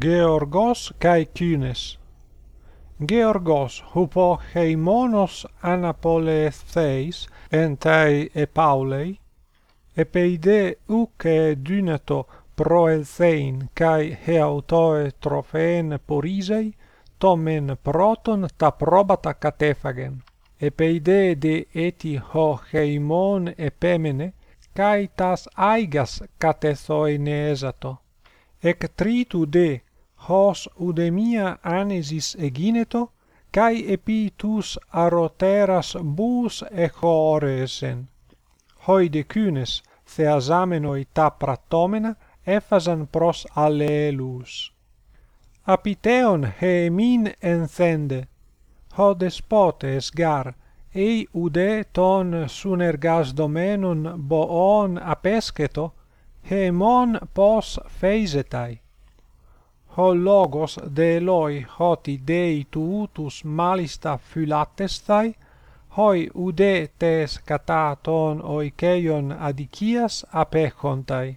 Georgos kai Kynes. Georgos hupo heimonos Anapolestheis entai epaulei, epeide uke dynato proelthein kai heautoe trophen porisei, tomen proton ta probata catephagen. Epeide de eti ho heimon epemene, kai tas aigas catethoinesato ec tritu de hos udemia anesis egineto kai epi tus aroteras bus echoresen hoi de kynes theasamenoi ta pratomena έφαζαν προς αλληλούς. Απιτέων χεμήν ενθέντε, ο δεσπότες γαρ, ει ουδέ των συνεργασδομένων μποών απέσκετο, hemon pos feisetai. Ho logos de eloi hoti dei tuutus malista phylatestai, hoi ude tes kataton oikeion adikias apechontai.